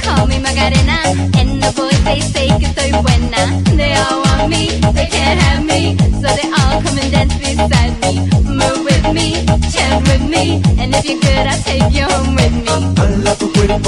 call me Magarena. And the boys, they say que soy buena. They all want me, they can't have me. So they all come and dance beside me. Move with me, chant with me. And if you're good, I'll take you home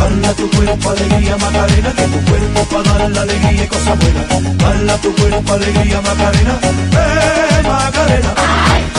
Hala tu cuerpo alegría Macarena, que tu cuerpo para dar la alegría y cosas buenas. Hala tu cuerpo alegría Macarena, eh Macarena.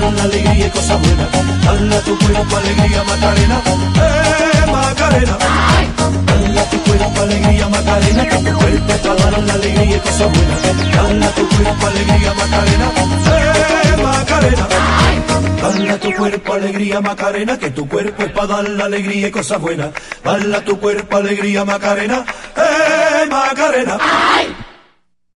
dar alegría y cosas buenas. Hala tu cuerpo alegría Macarena, eh Macarena. Hala tu cuerpo alegría Macarena, que tu cuerpo es para dar la alegría y cosas buenas. Hala tu cuerpo alegría Macarena, eh Macarena. Hala tu cuerpo alegría Macarena, que tu cuerpo es para dar la alegría y cosas buenas. Hala tu cuerpo alegría Macarena, eh Macarena.